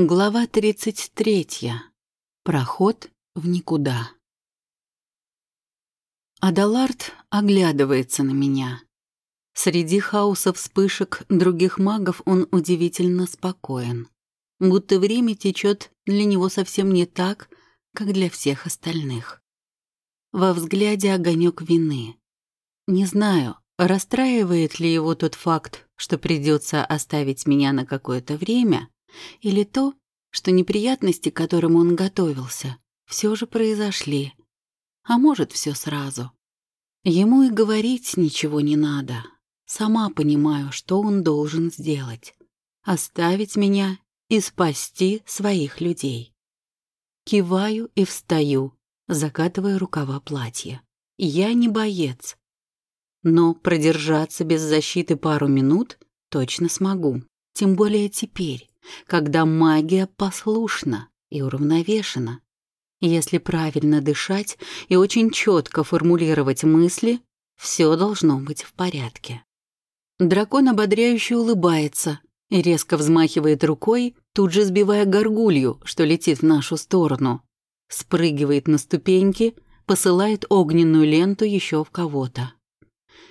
Глава 33. Проход в никуда. Адалард оглядывается на меня. Среди хаоса вспышек других магов он удивительно спокоен. Будто время течет для него совсем не так, как для всех остальных. Во взгляде огонек вины. Не знаю, расстраивает ли его тот факт, что придется оставить меня на какое-то время, или то, что неприятности, к которым он готовился, все же произошли. А может, все сразу. Ему и говорить ничего не надо. Сама понимаю, что он должен сделать. Оставить меня и спасти своих людей. Киваю и встаю, закатывая рукава платья. Я не боец. Но продержаться без защиты пару минут точно смогу. Тем более теперь, когда магия послушна и уравновешена. Если правильно дышать и очень четко формулировать мысли, все должно быть в порядке. Дракон ободряюще улыбается и резко взмахивает рукой, тут же сбивая горгулью, что летит в нашу сторону. Спрыгивает на ступеньки, посылает огненную ленту еще в кого-то.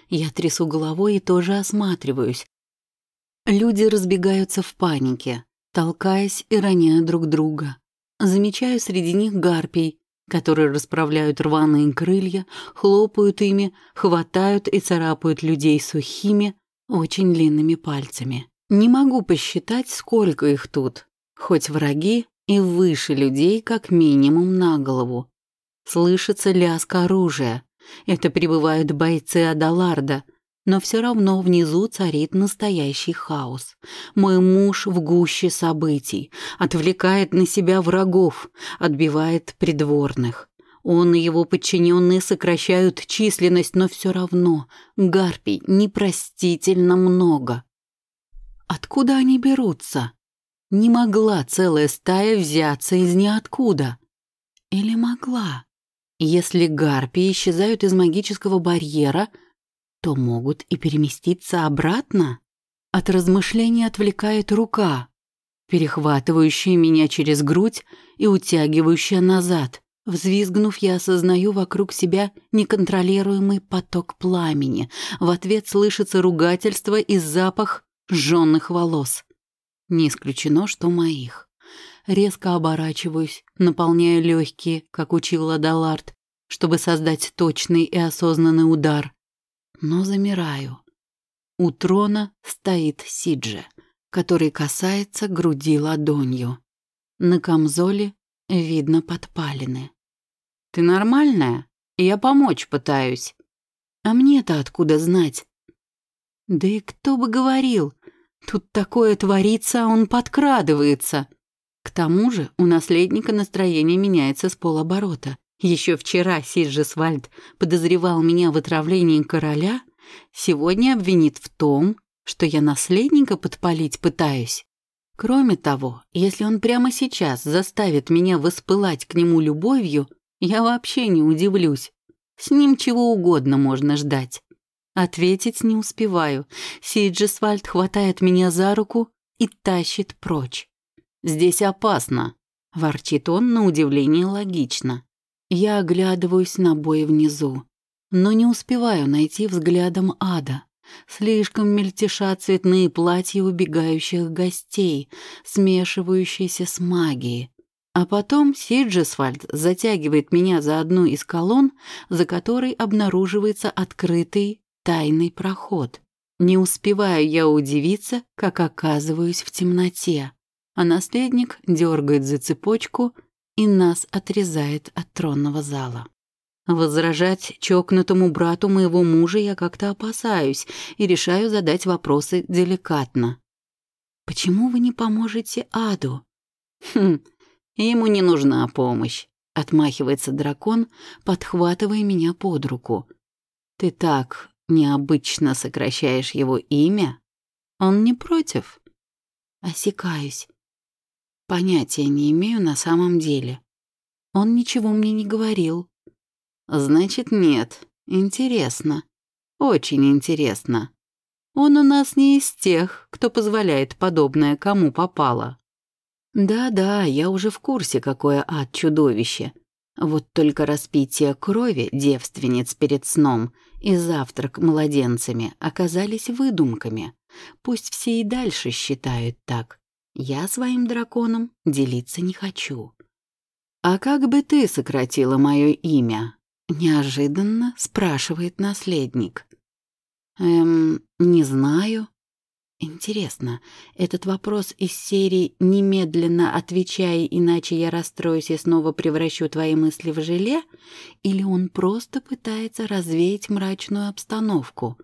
Я трясу головой и тоже осматриваюсь. Люди разбегаются в панике толкаясь и роняя друг друга. Замечаю среди них гарпий, которые расправляют рваные крылья, хлопают ими, хватают и царапают людей сухими, очень длинными пальцами. Не могу посчитать, сколько их тут, хоть враги и выше людей как минимум на голову. Слышится лязг оружия. Это прибывают бойцы Адаларда — но все равно внизу царит настоящий хаос. Мой муж в гуще событий, отвлекает на себя врагов, отбивает придворных. Он и его подчиненные сокращают численность, но все равно гарпий непростительно много. Откуда они берутся? Не могла целая стая взяться из ниоткуда. Или могла? Если гарпии исчезают из магического барьера — то могут и переместиться обратно. От размышлений отвлекает рука, перехватывающая меня через грудь и утягивающая назад. Взвизгнув, я осознаю вокруг себя неконтролируемый поток пламени. В ответ слышится ругательство и запах жженных волос. Не исключено, что моих. Резко оборачиваюсь, наполняя легкие, как учил Ладалард, чтобы создать точный и осознанный удар но замираю. У трона стоит Сиджи, который касается груди ладонью. На камзоле видно подпалины. «Ты нормальная? Я помочь пытаюсь». «А мне-то откуда знать?» «Да и кто бы говорил? Тут такое творится, а он подкрадывается». К тому же у наследника настроение меняется с полоборота. Еще вчера Сиджесвальд подозревал меня в отравлении короля, сегодня обвинит в том, что я наследника подпалить пытаюсь. Кроме того, если он прямо сейчас заставит меня воспылать к нему любовью, я вообще не удивлюсь. С ним чего угодно можно ждать. Ответить не успеваю. Сиджесвальд хватает меня за руку и тащит прочь. «Здесь опасно», — ворчит он на удивление логично. Я оглядываюсь на бой внизу, но не успеваю найти взглядом ада. Слишком мельтешат цветные платья убегающих гостей, смешивающиеся с магией. А потом Сиджесвальд затягивает меня за одну из колонн, за которой обнаруживается открытый тайный проход. Не успеваю я удивиться, как оказываюсь в темноте, а наследник дергает за цепочку — и нас отрезает от тронного зала. Возражать чокнутому брату моего мужа я как-то опасаюсь и решаю задать вопросы деликатно. «Почему вы не поможете Аду?» «Хм, ему не нужна помощь», — отмахивается дракон, подхватывая меня под руку. «Ты так необычно сокращаешь его имя? Он не против?» Осекаюсь. Понятия не имею на самом деле. Он ничего мне не говорил. Значит, нет. Интересно. Очень интересно. Он у нас не из тех, кто позволяет подобное кому попало. Да-да, я уже в курсе, какое ад чудовище. Вот только распитие крови девственниц перед сном и завтрак младенцами оказались выдумками. Пусть все и дальше считают так. Я своим драконом делиться не хочу. «А как бы ты сократила мое имя?» — неожиданно спрашивает наследник. «Эм, не знаю», Интересно, этот вопрос из серии «Немедленно отвечай, иначе я расстроюсь и снова превращу твои мысли в желе» или он просто пытается развеять мрачную обстановку?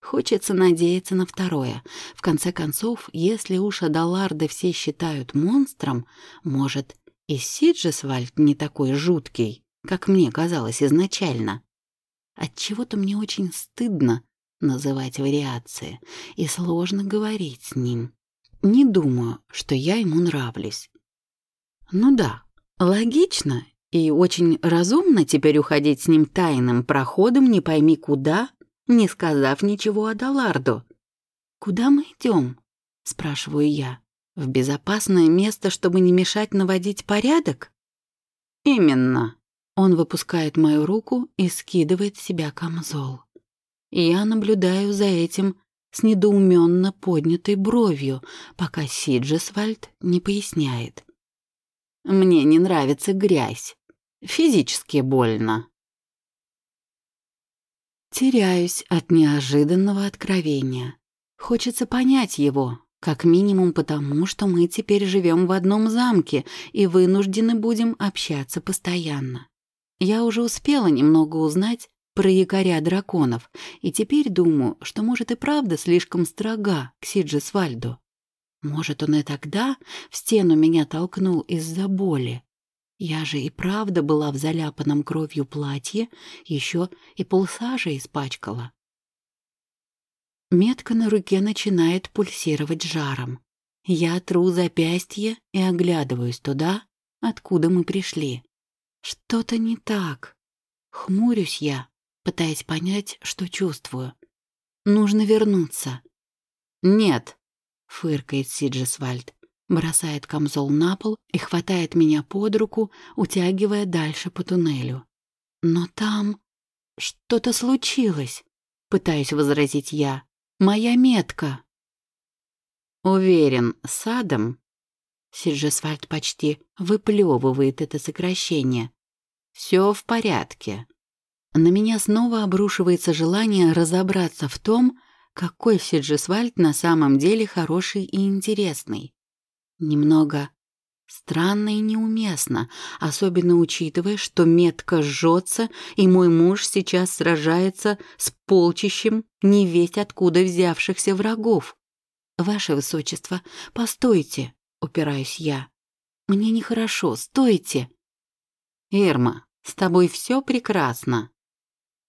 Хочется надеяться на второе. В конце концов, если уж Адаларды все считают монстром, может, и Сиджесвальд не такой жуткий, как мне казалось изначально. Отчего-то мне очень стыдно называть вариации, и сложно говорить с ним. Не думаю, что я ему нравлюсь. Ну да, логично и очень разумно теперь уходить с ним тайным проходом не пойми куда, не сказав ничего о Даларду. «Куда мы идем?» — спрашиваю я. «В безопасное место, чтобы не мешать наводить порядок?» «Именно». Он выпускает мою руку и скидывает с себя камзол. Я наблюдаю за этим с недоуменно поднятой бровью, пока Сиджесвальд не поясняет. «Мне не нравится грязь. Физически больно». Теряюсь от неожиданного откровения. Хочется понять его, как минимум потому, что мы теперь живем в одном замке и вынуждены будем общаться постоянно. Я уже успела немного узнать про якоря драконов, и теперь думаю, что, может, и правда слишком строга к Сиджесвальду. Может, он и тогда в стену меня толкнул из-за боли. Я же и правда была в заляпанном кровью платье, еще и полсажа испачкала. Метка на руке начинает пульсировать жаром. Я тру запястье и оглядываюсь туда, откуда мы пришли. Что-то не так. Хмурюсь я, пытаясь понять, что чувствую. Нужно вернуться. «Нет», — фыркает Сиджесвальд, бросает камзол на пол и хватает меня под руку, утягивая дальше по туннелю. «Но там что-то случилось», — пытаюсь возразить я. «Моя метка». «Уверен, садом...» Сиджесвальд почти выплевывает это сокращение. «Все в порядке». На меня снова обрушивается желание разобраться в том, какой Сиджесвальд на самом деле хороший и интересный. Немного странно и неуместно, особенно учитывая, что метка жжется, и мой муж сейчас сражается с полчищем невесть откуда взявшихся врагов. «Ваше Высочество, постойте!» — упираюсь я. «Мне нехорошо, стойте!» «Ирма, с тобой все прекрасно!»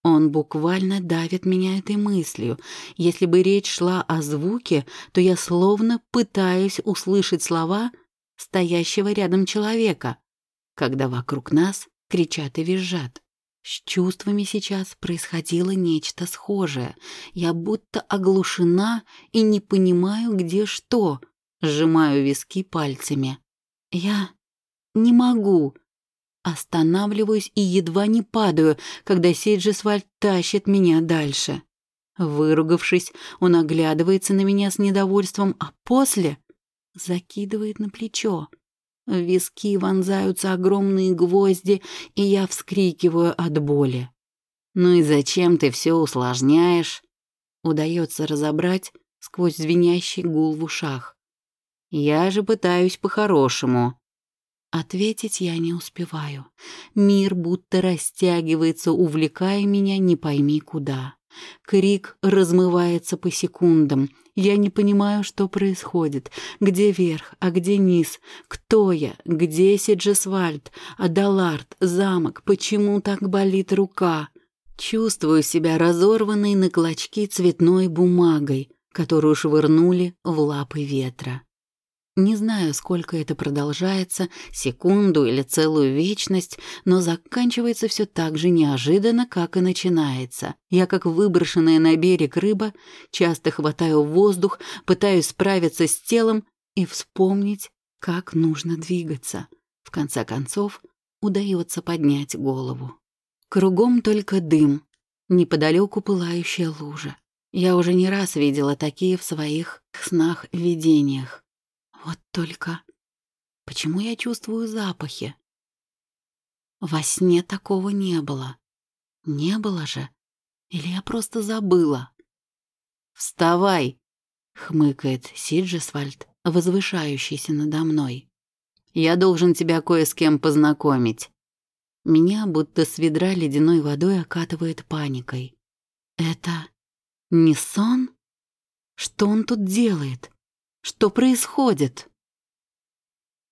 Он буквально давит меня этой мыслью. Если бы речь шла о звуке, то я словно пытаюсь услышать слова стоящего рядом человека, когда вокруг нас кричат и визжат. С чувствами сейчас происходило нечто схожее. Я будто оглушена и не понимаю, где что. Сжимаю виски пальцами. Я не могу, Останавливаюсь и едва не падаю, когда Сейджесвальд тащит меня дальше. Выругавшись, он оглядывается на меня с недовольством, а после закидывает на плечо. В виски вонзаются огромные гвозди, и я вскрикиваю от боли. «Ну и зачем ты все усложняешь?» Удается разобрать сквозь звенящий гул в ушах. «Я же пытаюсь по-хорошему. Ответить я не успеваю. Мир будто растягивается, увлекая меня не пойми куда. Крик размывается по секундам. Я не понимаю, что происходит. Где верх, а где низ? Кто я? Где Сиджесвальд? Адалард? Замок? Почему так болит рука? Чувствую себя разорванной на клочки цветной бумагой, которую швырнули в лапы ветра. Не знаю, сколько это продолжается, секунду или целую вечность, но заканчивается все так же неожиданно, как и начинается. Я, как выброшенная на берег рыба, часто хватаю воздух, пытаюсь справиться с телом и вспомнить, как нужно двигаться. В конце концов, удается поднять голову. Кругом только дым, неподалеку пылающая лужа. Я уже не раз видела такие в своих снах-видениях. Вот только... Почему я чувствую запахи? Во сне такого не было. Не было же. Или я просто забыла? «Вставай!» — хмыкает Сиджесвальд, возвышающийся надо мной. «Я должен тебя кое с кем познакомить». Меня будто с ведра ледяной водой окатывает паникой. «Это не сон? Что он тут делает? Что происходит?»